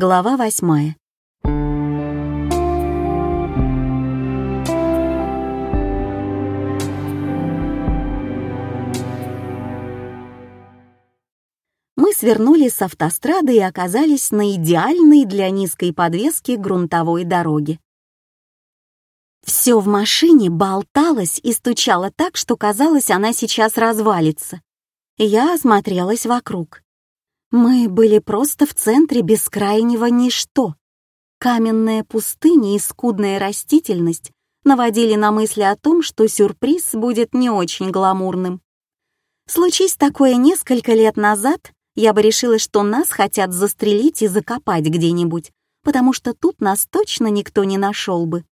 Глава восьмая. Мы свернули с автострады и оказались на идеальной для низкой подвески грунтовой дороге. Все в машине болталось и стучало так, что казалось, она сейчас развалится. Я осмотрелась вокруг. Мы были просто в центре бескрайнего ничто. Каменная пустыня и скудная растительность наводили на мысли о том, что сюрприз будет не очень гламурным. Случись такое несколько лет назад, я бы решила, что нас хотят застрелить и закопать где-нибудь, потому что тут нас точно никто не нашел бы.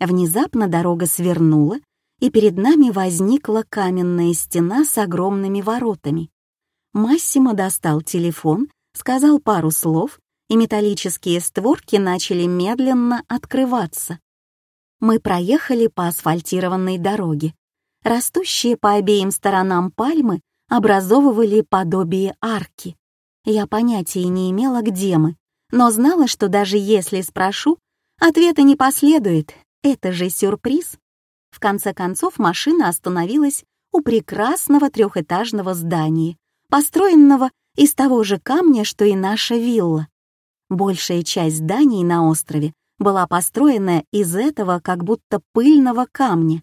Внезапно дорога свернула, и перед нами возникла каменная стена с огромными воротами. Массимо достал телефон, сказал пару слов, и металлические створки начали медленно открываться. Мы проехали по асфальтированной дороге. Растущие по обеим сторонам пальмы образовывали подобие арки. Я понятия не имела, где мы, но знала, что даже если спрошу, ответа не последует. Это же сюрприз. В конце концов машина остановилась у прекрасного трехэтажного здания, построенного из того же камня, что и наша вилла. Большая часть зданий на острове была построена из этого как будто пыльного камня.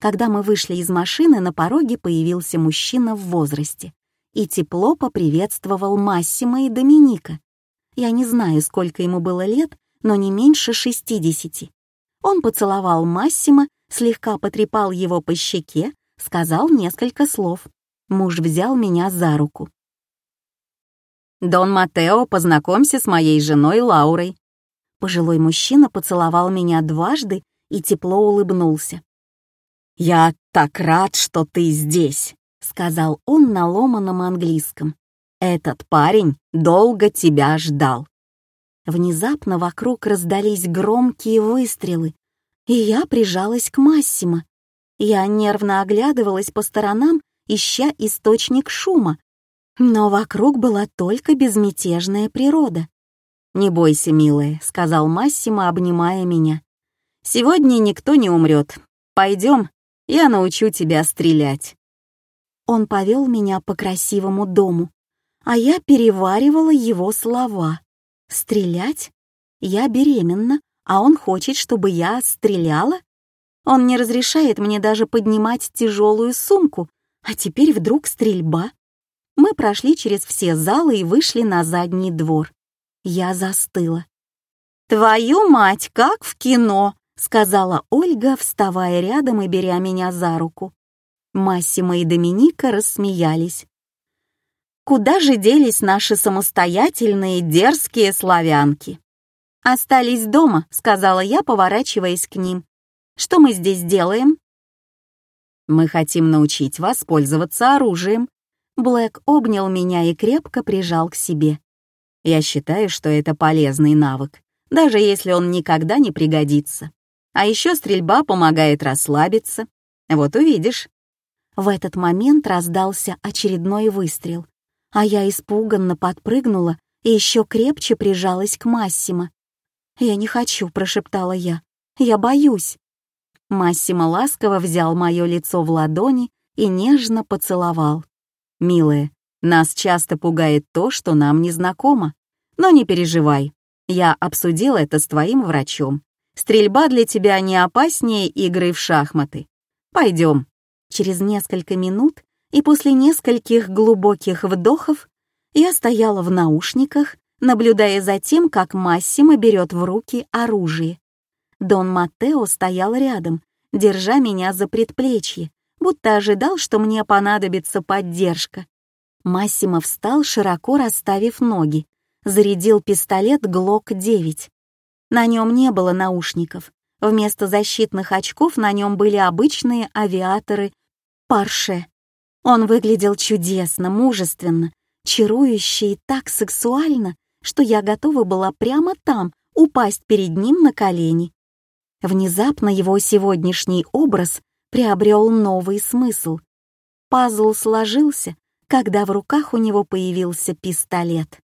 Когда мы вышли из машины, на пороге появился мужчина в возрасте и тепло поприветствовал Массима и Доминика. Я не знаю, сколько ему было лет, но не меньше шестидесяти. Он поцеловал Массима, слегка потрепал его по щеке, сказал несколько слов. Муж взял меня за руку. «Дон Матео, познакомься с моей женой Лаурой». Пожилой мужчина поцеловал меня дважды и тепло улыбнулся. «Я так рад, что ты здесь», — сказал он на ломаном английском. «Этот парень долго тебя ждал». Внезапно вокруг раздались громкие выстрелы, и я прижалась к Массимо. Я нервно оглядывалась по сторонам ища источник шума. Но вокруг была только безмятежная природа. «Не бойся, милая», — сказал Массимо, обнимая меня. «Сегодня никто не умрет. Пойдем, я научу тебя стрелять». Он повел меня по красивому дому, а я переваривала его слова. «Стрелять? Я беременна, а он хочет, чтобы я стреляла? Он не разрешает мне даже поднимать тяжелую сумку, а теперь вдруг стрельба. Мы прошли через все залы и вышли на задний двор. Я застыла. «Твою мать, как в кино!» — сказала Ольга, вставая рядом и беря меня за руку. Массимо и Доминика рассмеялись. Куда же делись наши самостоятельные дерзкие славянки? «Остались дома», — сказала я, поворачиваясь к ним. «Что мы здесь делаем?» Мы хотим научить вас пользоваться оружием». Блэк обнял меня и крепко прижал к себе. Я считаю, что это полезный навык, даже если он никогда не пригодится. А еще стрельба помогает расслабиться. Вот увидишь. В этот момент раздался очередной выстрел, а я испуганно подпрыгнула и еще крепче прижалась к Массимо. «Я не хочу», — прошептала я. «Я боюсь». Массимо ласково взял мое лицо в ладони и нежно поцеловал. «Милая, нас часто пугает то, что нам не знакомо. Но не переживай, я обсудил это с твоим врачом. Стрельба для тебя не опаснее игры в шахматы. Пойдем». Через несколько минут и после нескольких глубоких вдохов я стояла в наушниках, наблюдая за тем, как Массимо берет в руки оружие. Дон Маттео стоял рядом, держа меня за предплечье, будто ожидал, что мне понадобится поддержка. Массимо встал, широко расставив ноги, зарядил пистолет ГЛОК-9. На нем не было наушников. Вместо защитных очков на нем были обычные авиаторы Парше. Он выглядел чудесно, мужественно, чарующе и так сексуально, что я готова была прямо там упасть перед ним на колени. Внезапно его сегодняшний образ приобрел новый смысл. Пазл сложился, когда в руках у него появился пистолет.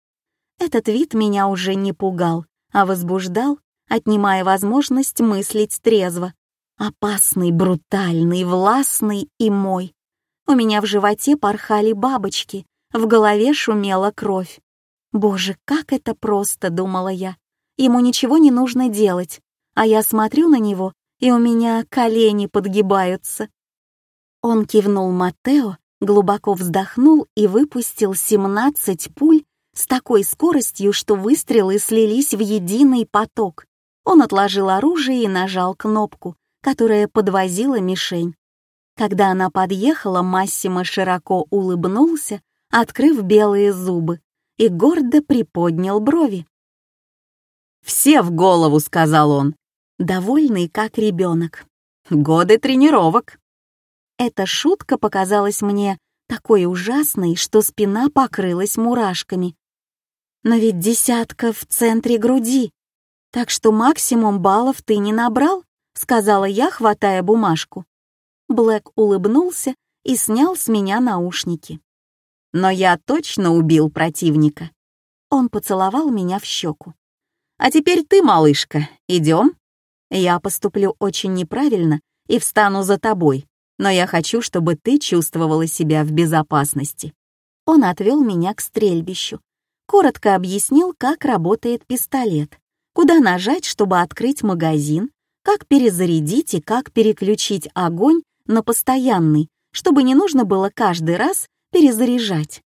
Этот вид меня уже не пугал, а возбуждал, отнимая возможность мыслить трезво. Опасный, брутальный, властный и мой. У меня в животе порхали бабочки, в голове шумела кровь. «Боже, как это просто!» — думала я. «Ему ничего не нужно делать, а я смотрю на него, и у меня колени подгибаются». Он кивнул Матео, глубоко вздохнул и выпустил 17 пуль с такой скоростью, что выстрелы слились в единый поток. Он отложил оружие и нажал кнопку, которая подвозила мишень. Когда она подъехала, Массимо широко улыбнулся, открыв белые зубы, и гордо приподнял брови. «Все в голову», — сказал он, довольный как ребенок. «Годы тренировок». Эта шутка показалась мне такой ужасной, что спина покрылась мурашками. Но ведь десятка в центре груди, так что максимум баллов ты не набрал, сказала я, хватая бумажку. Блэк улыбнулся и снял с меня наушники. Но я точно убил противника. Он поцеловал меня в щеку. А теперь ты, малышка, идем? Я поступлю очень неправильно и встану за тобой, но я хочу, чтобы ты чувствовала себя в безопасности». Он отвел меня к стрельбищу, коротко объяснил, как работает пистолет, куда нажать, чтобы открыть магазин, как перезарядить и как переключить огонь на постоянный, чтобы не нужно было каждый раз перезаряжать.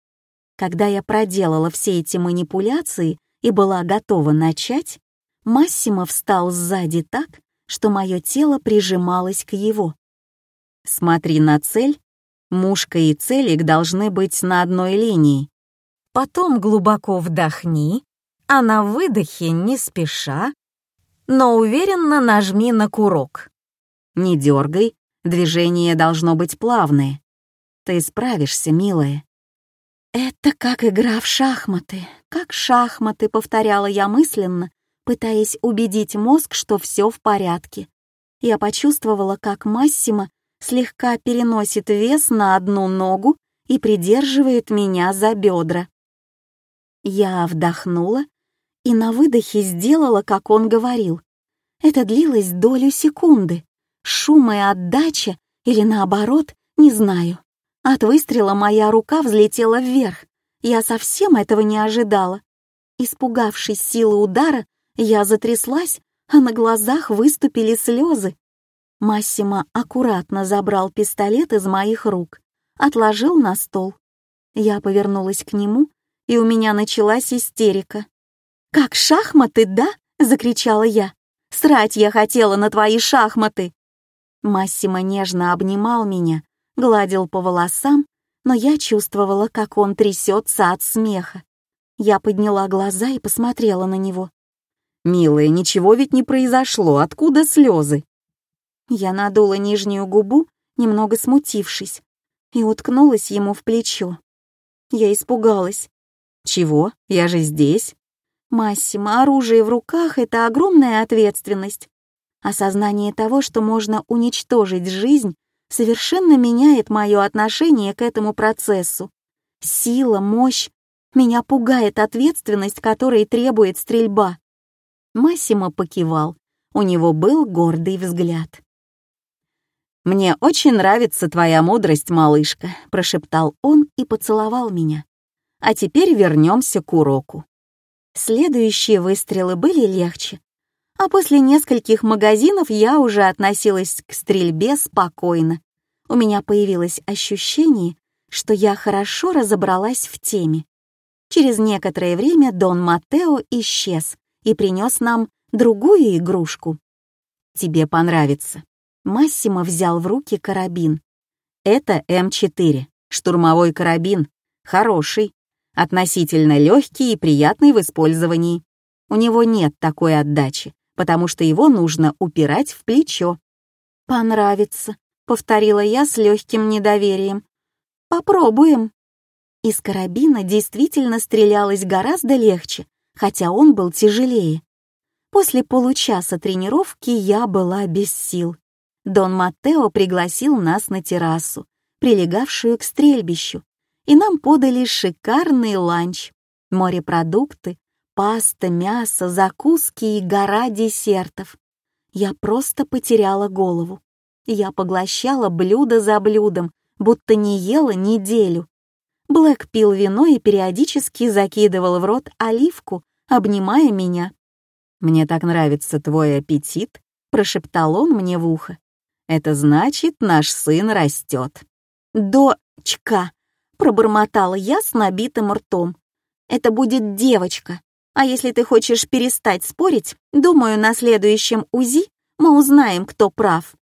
Когда я проделала все эти манипуляции и была готова начать, Массимо встал сзади так, что мое тело прижималось к его. Смотри на цель. Мушка и целик должны быть на одной линии. Потом глубоко вдохни, а на выдохе не спеша, но уверенно нажми на курок. Не дергай, движение должно быть плавное. Ты справишься, милая. Это как игра в шахматы, как шахматы, повторяла я мысленно, пытаясь убедить мозг, что все в порядке. Я почувствовала, как Массимо слегка переносит вес на одну ногу и придерживает меня за бедра. Я вдохнула и на выдохе сделала, как он говорил. Это длилось долю секунды. Шум и отдача, или наоборот, не знаю. От выстрела моя рука взлетела вверх. Я совсем этого не ожидала. Испугавшись силы удара, я затряслась, а на глазах выступили слезы. Массимо аккуратно забрал пистолет из моих рук, отложил на стол. Я повернулась к нему, и у меня началась истерика. «Как шахматы, да?» — закричала я. «Срать я хотела на твои шахматы!» Массимо нежно обнимал меня, гладил по волосам, но я чувствовала, как он трясется от смеха. Я подняла глаза и посмотрела на него. «Милая, ничего ведь не произошло, откуда слезы?» Я надула нижнюю губу, немного смутившись, и уткнулась ему в плечо. Я испугалась. «Чего? Я же здесь». «Массимо, оружие в руках — это огромная ответственность. Осознание того, что можно уничтожить жизнь, совершенно меняет мое отношение к этому процессу. Сила, мощь. Меня пугает ответственность, которой требует стрельба». Массимо покивал. У него был гордый взгляд. «Мне очень нравится твоя мудрость, малышка», — прошептал он и поцеловал меня. «А теперь вернемся к уроку». Следующие выстрелы были легче, а после нескольких магазинов я уже относилась к стрельбе спокойно. У меня появилось ощущение, что я хорошо разобралась в теме. Через некоторое время Дон Матео исчез и принес нам другую игрушку. «Тебе понравится», Массимо взял в руки карабин. Это М4, штурмовой карабин, хороший, относительно легкий и приятный в использовании. У него нет такой отдачи, потому что его нужно упирать в плечо. «Понравится», — повторила я с легким недоверием. «Попробуем». Из карабина действительно стрелялось гораздо легче, хотя он был тяжелее. После получаса тренировки я была без сил. Дон Маттео пригласил нас на террасу, прилегавшую к стрельбищу, и нам подали шикарный ланч, морепродукты, паста, мясо, закуски и гора десертов. Я просто потеряла голову. Я поглощала блюдо за блюдом, будто не ела неделю. Блэк пил вино и периодически закидывал в рот оливку, обнимая меня. «Мне так нравится твой аппетит», — прошептал он мне в ухо. «Это значит, наш сын растет». «Дочка», — пробормотала я с набитым ртом. «Это будет девочка. А если ты хочешь перестать спорить, думаю, на следующем УЗИ мы узнаем, кто прав».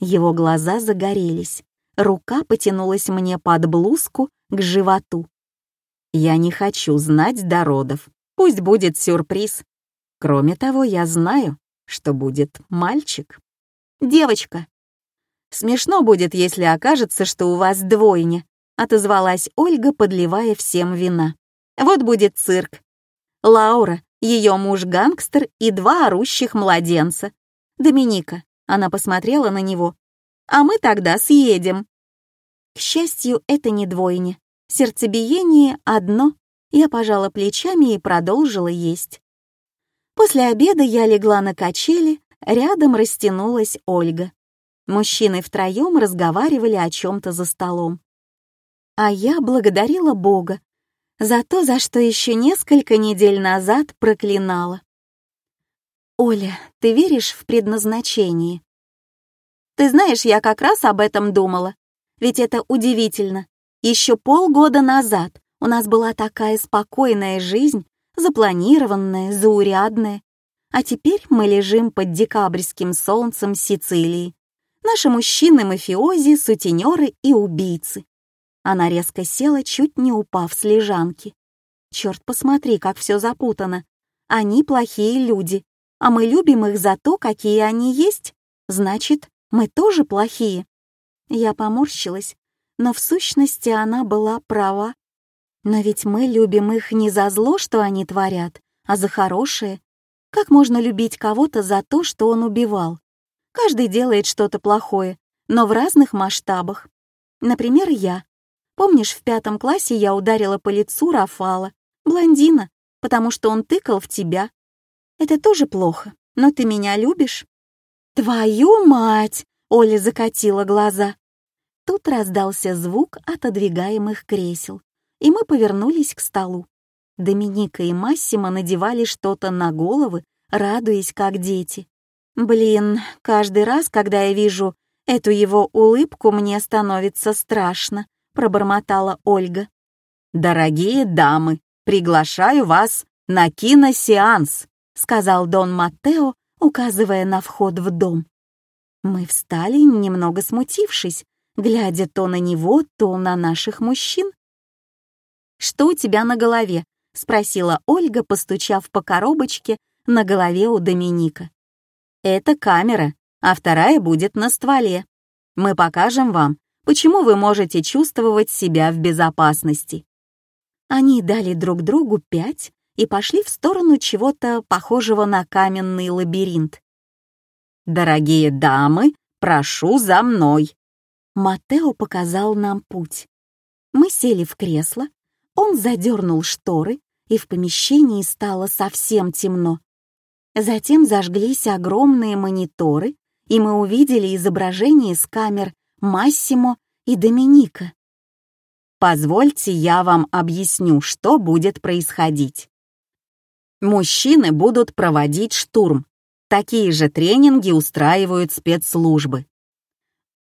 Его глаза загорелись. Рука потянулась мне под блузку к животу. «Я не хочу знать до родов. Пусть будет сюрприз. Кроме того, я знаю, что будет мальчик. Девочка. Смешно будет, если окажется, что у вас двойня, отозвалась Ольга, подливая всем вина. Вот будет цирк. Лаура, ее муж гангстер и два орущих младенца. Доминика, она посмотрела на него. А мы тогда съедем. К счастью, это не двойня. Сердцебиение одно. Я пожала плечами и продолжила есть. После обеда я легла на качели, рядом растянулась Ольга. Мужчины втроем разговаривали о чем-то за столом. А я благодарила Бога за то, за что еще несколько недель назад проклинала. «Оля, ты веришь в предназначение?» «Ты знаешь, я как раз об этом думала. Ведь это удивительно. Еще полгода назад у нас была такая спокойная жизнь, запланированная, заурядная. А теперь мы лежим под декабрьским солнцем Сицилии. Наши мужчины — мафиози, сутенеры и убийцы. Она резко села, чуть не упав с лежанки. Черт, посмотри, как все запутано. Они плохие люди, а мы любим их за то, какие они есть. Значит, мы тоже плохие. Я поморщилась, но в сущности она была права. Но ведь мы любим их не за зло, что они творят, а за хорошее. Как можно любить кого-то за то, что он убивал? Каждый делает что-то плохое, но в разных масштабах. Например, я. Помнишь, в пятом классе я ударила по лицу Рафала, блондина, потому что он тыкал в тебя. Это тоже плохо, но ты меня любишь? Твою мать! Оля закатила глаза. Тут раздался звук отодвигаемых кресел и мы повернулись к столу. Доминика и Массимо надевали что-то на головы, радуясь как дети. Блин, каждый раз, когда я вижу эту его улыбку, мне становится страшно, пробормотала Ольга. Дорогие дамы, приглашаю вас на киносеанс, сказал Дон Маттео, указывая на вход в дом. Мы встали, немного смутившись, глядя то на него, то на наших мужчин. «Что у тебя на голове?» — спросила Ольга, постучав по коробочке на голове у Доминика. «Это камера, а вторая будет на стволе. Мы покажем вам, почему вы можете чувствовать себя в безопасности». Они дали друг другу пять и пошли в сторону чего-то похожего на каменный лабиринт. «Дорогие дамы, прошу за мной!» Матео показал нам путь. Мы сели в кресло, он задернул шторы, и в помещении стало совсем темно. Затем зажглись огромные мониторы, и мы увидели изображение с камер Массимо и Доминика. Позвольте, я вам объясню, что будет происходить. Мужчины будут проводить штурм. Такие же тренинги устраивают спецслужбы.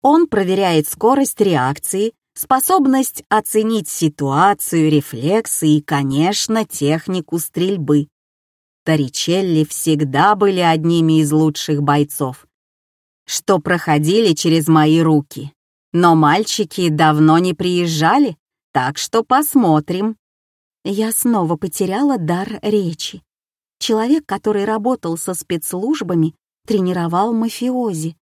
Он проверяет скорость реакции способность оценить ситуацию, рефлексы и, конечно, технику стрельбы. Торричелли всегда были одними из лучших бойцов, что проходили через мои руки. Но мальчики давно не приезжали, так что посмотрим. Я снова потеряла дар речи. Человек, который работал со спецслужбами, тренировал мафиози.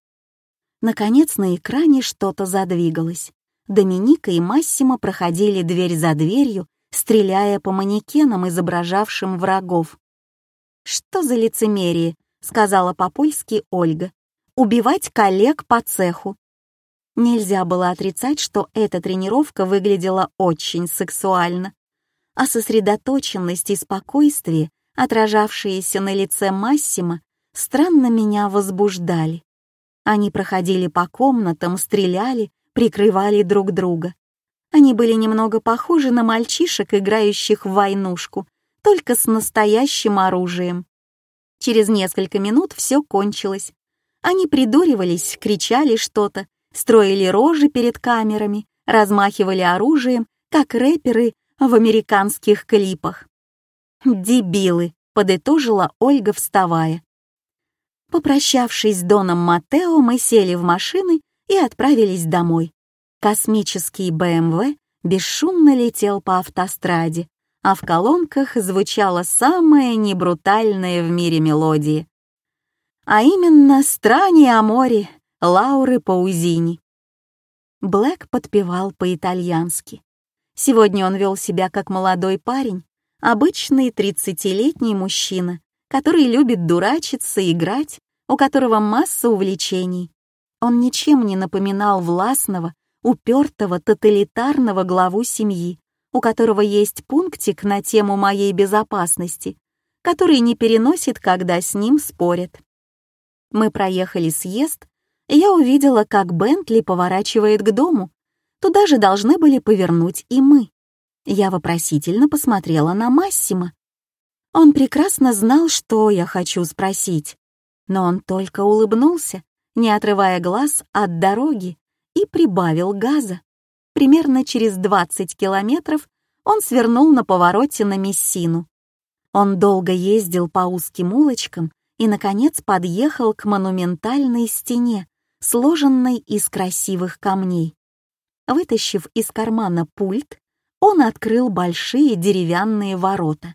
Наконец на экране что-то задвигалось. Доминика и Массимо проходили дверь за дверью, стреляя по манекенам, изображавшим врагов. «Что за лицемерие?» — сказала по-польски Ольга. «Убивать коллег по цеху». Нельзя было отрицать, что эта тренировка выглядела очень сексуально, а сосредоточенность и спокойствие отражавшиеся на лице Массима, странно меня возбуждали. Они проходили по комнатам, стреляли, прикрывали друг друга. Они были немного похожи на мальчишек, играющих в войнушку, только с настоящим оружием. Через несколько минут все кончилось. Они придуривались, кричали что-то, строили рожи перед камерами, размахивали оружием, как рэперы в американских клипах. «Дебилы», — подытожила Ольга, вставая. Попрощавшись с Доном Матео, мы сели в машины и отправились домой. Космический БМВ бесшумно летел по автостраде, а в колонках звучала самая небрутальная в мире мелодия. А именно «Страни о море» Лауры Паузини. Блэк подпевал по-итальянски. Сегодня он вел себя как молодой парень, обычный тридцатилетний мужчина, который любит дурачиться, играть, у которого масса увлечений. Он ничем не напоминал властного, упертого, тоталитарного главу семьи, у которого есть пунктик на тему моей безопасности, который не переносит, когда с ним спорят. Мы проехали съезд, и я увидела, как Бентли поворачивает к дому. Туда же должны были повернуть и мы. Я вопросительно посмотрела на Массима. Он прекрасно знал, что я хочу спросить, но он только улыбнулся, не отрывая глаз от дороги, и прибавил газа. Примерно через 20 километров он свернул на повороте на Мессину. Он долго ездил по узким улочкам и, наконец, подъехал к монументальной стене, сложенной из красивых камней. Вытащив из кармана пульт, он открыл большие деревянные ворота.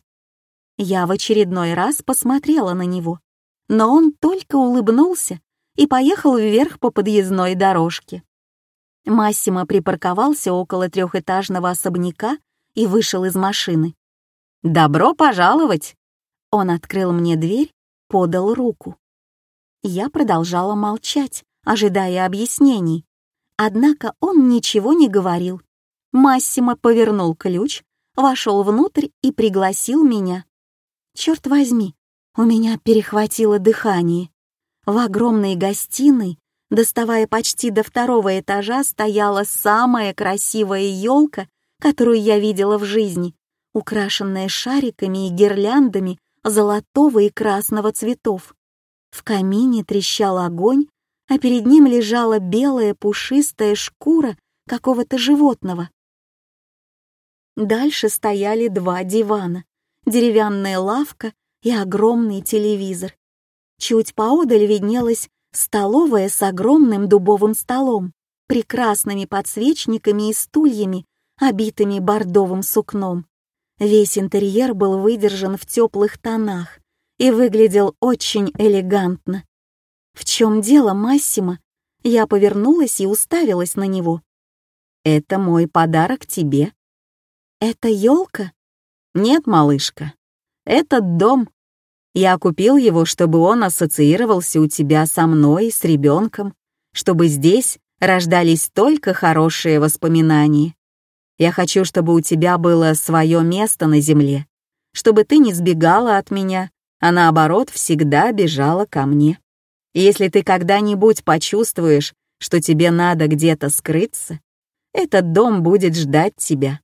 Я в очередной раз посмотрела на него, но он только улыбнулся и поехал вверх по подъездной дорожке. Массимо припарковался около трехэтажного особняка и вышел из машины. «Добро пожаловать!» Он открыл мне дверь, подал руку. Я продолжала молчать, ожидая объяснений. Однако он ничего не говорил. Массимо повернул ключ, вошел внутрь и пригласил меня. Черт возьми, у меня перехватило дыхание. В огромной гостиной, доставая почти до второго этажа, стояла самая красивая елка, которую я видела в жизни, украшенная шариками и гирляндами золотого и красного цветов. В камине трещал огонь, а перед ним лежала белая пушистая шкура какого-то животного. Дальше стояли два дивана, деревянная лавка и огромный телевизор. Чуть поодаль виднелась столовая с огромным дубовым столом, прекрасными подсвечниками и стульями, обитыми бордовым сукном. Весь интерьер был выдержан в теплых тонах и выглядел очень элегантно. «В чем дело, Массимо?» Я повернулась и уставилась на него. «Это мой подарок тебе». «Это елка?» «Нет, малышка. Этот дом. Я купил его, чтобы он ассоциировался у тебя со мной, с ребенком, чтобы здесь рождались только хорошие воспоминания. Я хочу, чтобы у тебя было свое место на земле, чтобы ты не сбегала от меня, а наоборот всегда бежала ко мне. Если ты когда-нибудь почувствуешь, что тебе надо где-то скрыться, этот дом будет ждать тебя».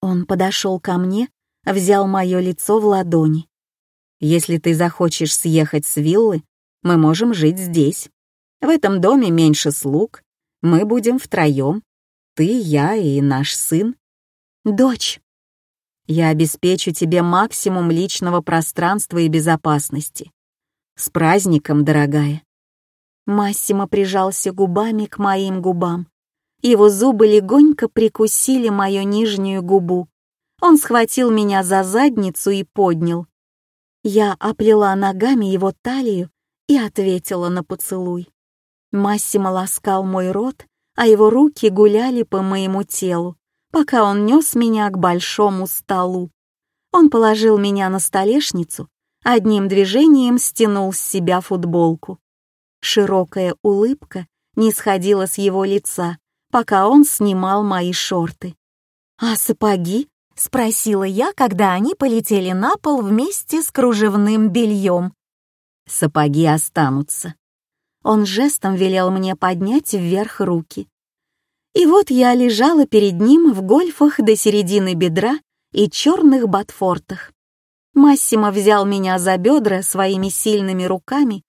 Он подошел ко мне, взял мое лицо в ладони. «Если ты захочешь съехать с виллы, мы можем жить здесь. В этом доме меньше слуг, мы будем втроем, ты, я и наш сын. Дочь, я обеспечу тебе максимум личного пространства и безопасности. С праздником, дорогая!» Массимо прижался губами к моим губам. Его зубы легонько прикусили мою нижнюю губу. Он схватил меня за задницу и поднял. Я оплела ногами его талию и ответила на поцелуй. Массимо ласкал мой рот, а его руки гуляли по моему телу, пока он нес меня к большому столу. Он положил меня на столешницу одним движением стянул с себя футболку. Широкая улыбка не сходила с его лица, пока он снимал мои шорты. «А сапоги?» — спросила я, когда они полетели на пол вместе с кружевным бельем. Сапоги останутся. Он жестом велел мне поднять вверх руки. И вот я лежала перед ним в гольфах до середины бедра и черных ботфортах. Массимо взял меня за бедра своими сильными руками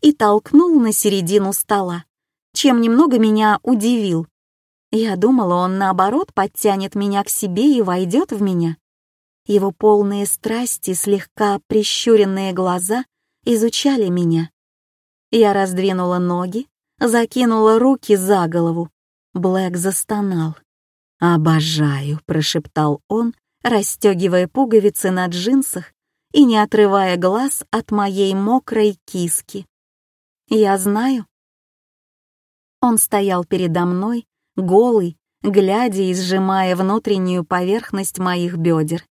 и толкнул на середину стола, чем немного меня удивил. Я думала, он наоборот подтянет меня к себе и войдет в меня. Его полные страсти, слегка прищуренные глаза изучали меня. Я раздвинула ноги, закинула руки за голову. Блэк застонал. «Обожаю», — прошептал он, расстегивая пуговицы на джинсах и не отрывая глаз от моей мокрой киски. «Я знаю». Он стоял передо мной, голый, глядя и сжимая внутреннюю поверхность моих бедер.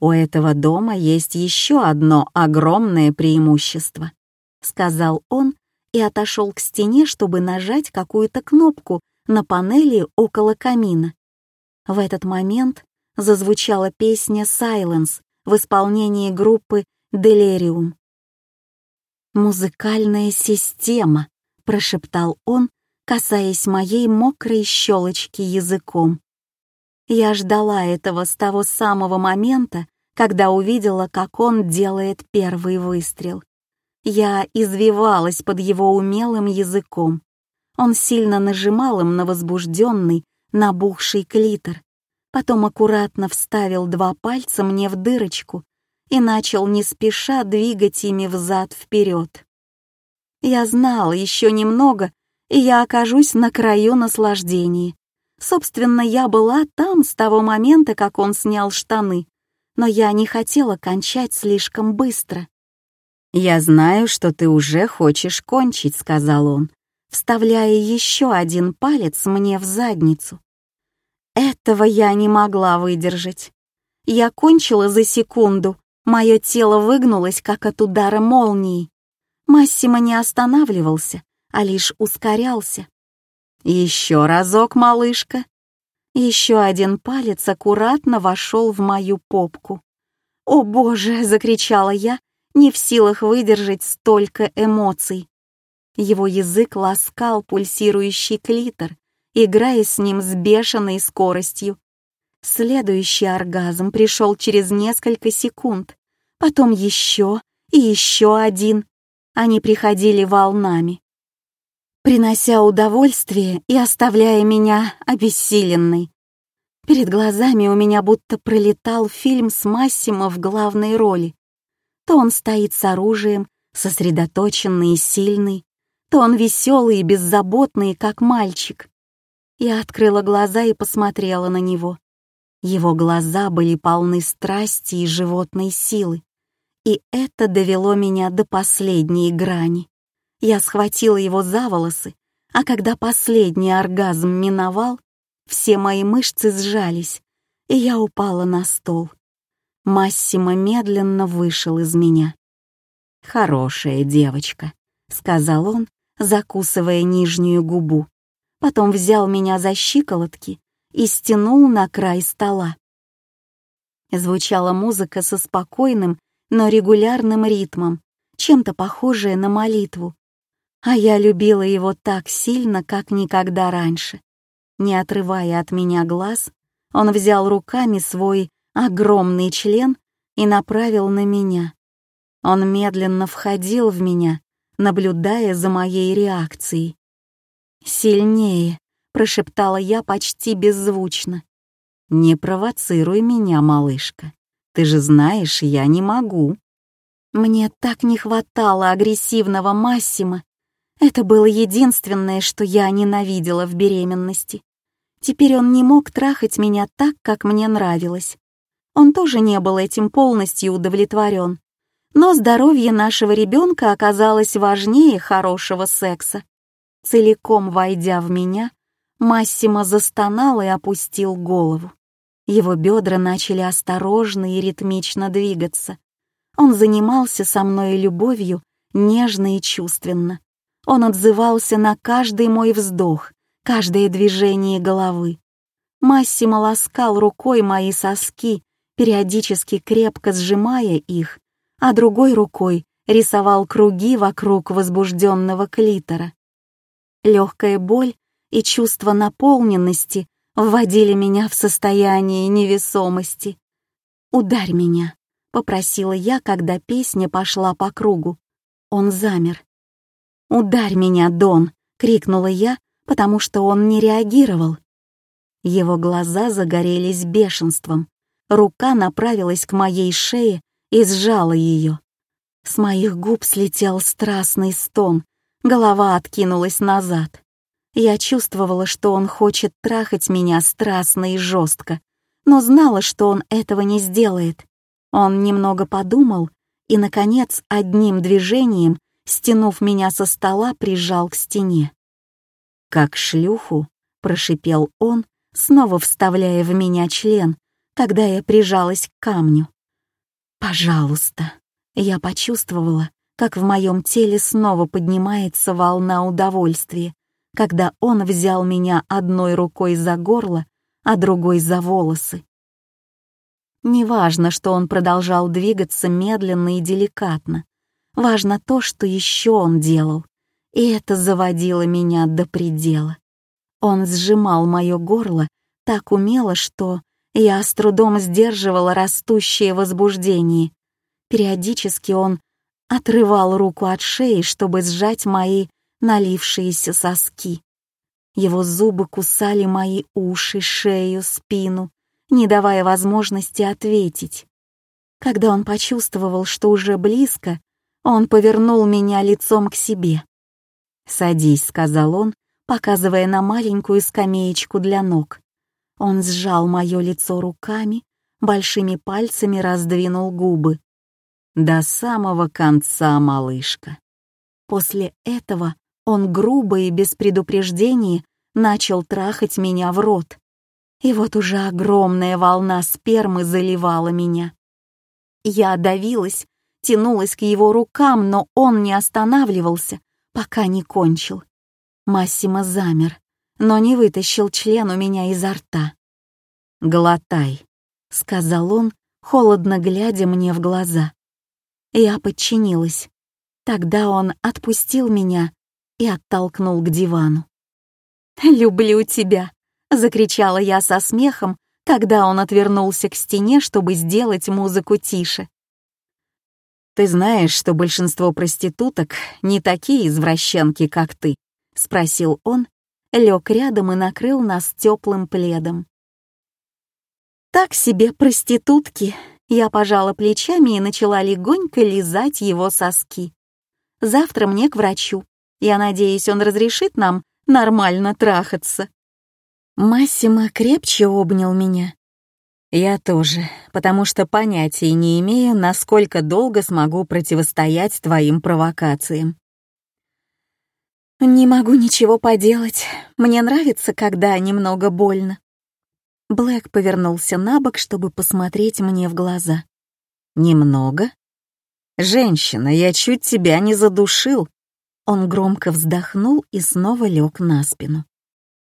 «У этого дома есть еще одно огромное преимущество», — сказал он и отошел к стене, чтобы нажать какую-то кнопку на панели около камина. В этот момент зазвучала песня «Silence» в исполнении группы «Delirium». «Музыкальная система», — прошептал он, касаясь моей мокрой щелочки языком. Я ждала этого с того самого момента, когда увидела, как он делает первый выстрел. Я извивалась под его умелым языком. Он сильно нажимал им на возбужденный, набухший клитор, потом аккуратно вставил два пальца мне в дырочку и начал не спеша двигать ими взад-вперед. Я знала еще немного, и я окажусь на краю наслаждения. Собственно, я была там с того момента, как он снял штаны, но я не хотела кончать слишком быстро. «Я знаю, что ты уже хочешь кончить», — сказал он, вставляя еще один палец мне в задницу. Этого я не могла выдержать. Я кончила за секунду, мое тело выгнулось, как от удара молнии. Массимо не останавливался, а лишь ускорялся. «Еще разок, малышка!» Еще один палец аккуратно вошел в мою попку. «О боже!» — закричала я, не в силах выдержать столько эмоций. Его язык ласкал пульсирующий клитор, играя с ним с бешеной скоростью. Следующий оргазм пришел через несколько секунд, потом еще и еще один. Они приходили волнами, принося удовольствие и оставляя меня обессиленной. Перед глазами у меня будто пролетал фильм с Массимо в главной роли. То он стоит с оружием, сосредоточенный и сильный, то он веселый и беззаботный, как мальчик. Я открыла глаза и посмотрела на него. Его глаза были полны страсти и животной силы. И это довело меня до последней грани. Я схватила его за волосы, а когда последний оргазм миновал, все мои мышцы сжались, и я упала на стол. Массимо медленно вышел из меня. «Хорошая девочка», — сказал он, закусывая нижнюю губу потом взял меня за щиколотки и стянул на край стола. Звучала музыка со спокойным, но регулярным ритмом, чем-то похожая на молитву. А я любила его так сильно, как никогда раньше. Не отрывая от меня глаз, он взял руками свой огромный член и направил на меня. Он медленно входил в меня, наблюдая за моей реакцией. «Сильнее», — прошептала я почти беззвучно. «Не провоцируй меня, малышка. Ты же знаешь, я не могу». Мне так не хватало агрессивного Массима. Это было единственное, что я ненавидела в беременности. Теперь он не мог трахать меня так, как мне нравилось. Он тоже не был этим полностью удовлетворен. Но здоровье нашего ребенка оказалось важнее хорошего секса. Целиком войдя в меня, Массимо застонал и опустил голову. Его бедра начали осторожно и ритмично двигаться. Он занимался со мной любовью нежно и чувственно. Он отзывался на каждый мой вздох, каждое движение головы. Массимо ласкал рукой мои соски, периодически крепко сжимая их, а другой рукой рисовал круги вокруг возбужденного клитора. Легкая боль и чувство наполненности вводили меня в состояние невесомости. «Ударь меня», — попросила я, когда песня пошла по кругу. Он замер. «Ударь меня, Дон!» — крикнула я, потому что он не реагировал. Его глаза загорелись бешенством. Рука направилась к моей шее и сжала ее. С моих губ слетел страстный стон, голова откинулась назад. Я чувствовала, что он хочет трахать меня страстно и жестко, но знала, что он этого не сделает. Он немного подумал и, наконец, одним движением, стянув меня со стола, прижал к стене. «Как шлюху», — прошипел он, снова вставляя в меня член, когда я прижалась к камню. «Пожалуйста». Я почувствовала, как в моем теле снова поднимается волна удовольствия, когда он взял меня одной рукой за горло, а другой за волосы. Неважно, что он продолжал двигаться медленно и деликатно. Важно то, что еще он делал. И это заводило меня до предела. Он сжимал мое горло так умело, что я с трудом сдерживала растущее возбуждение. Периодически он отрывал руку от шеи, чтобы сжать мои налившиеся соски. Его зубы кусали мои уши, шею, спину, не давая возможности ответить. Когда он почувствовал, что уже близко, он повернул меня лицом к себе. «Садись», — сказал он, показывая на маленькую скамеечку для ног. Он сжал мое лицо руками, большими пальцами раздвинул губы. До самого конца, малышка. После этого он грубо и без предупреждения начал трахать меня в рот. И вот уже огромная волна спермы заливала меня. Я давилась, тянулась к его рукам, но он не останавливался, пока не кончил. Массимо замер, но не вытащил член у меня изо рта. «Глотай», — сказал он, холодно глядя мне в глаза. Я подчинилась. Тогда он отпустил меня и оттолкнул к дивану. «Люблю тебя», Закричала я со смехом, когда он отвернулся к стене, чтобы сделать музыку тише. «Ты знаешь, что большинство проституток не такие извращенки, как ты?» — спросил он, лег рядом и накрыл нас теплым пледом. «Так себе проститутки!» Я пожала плечами и начала легонько лизать его соски. «Завтра мне к врачу. Я надеюсь, он разрешит нам нормально трахаться». Массимо крепче обнял меня. Я тоже, потому что понятия не имею, насколько долго смогу противостоять твоим провокациям. Не могу ничего поделать. Мне нравится, когда немного больно. Блэк повернулся на бок, чтобы посмотреть мне в глаза. Немного? Женщина, я чуть тебя не задушил. Он громко вздохнул и снова лег на спину.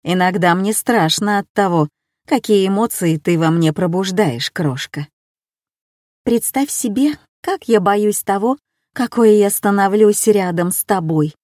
Иногда мне страшно от того, какие эмоции ты во мне пробуждаешь, крошка. Представь себе, как я боюсь того, какой я становлюсь рядом с тобой.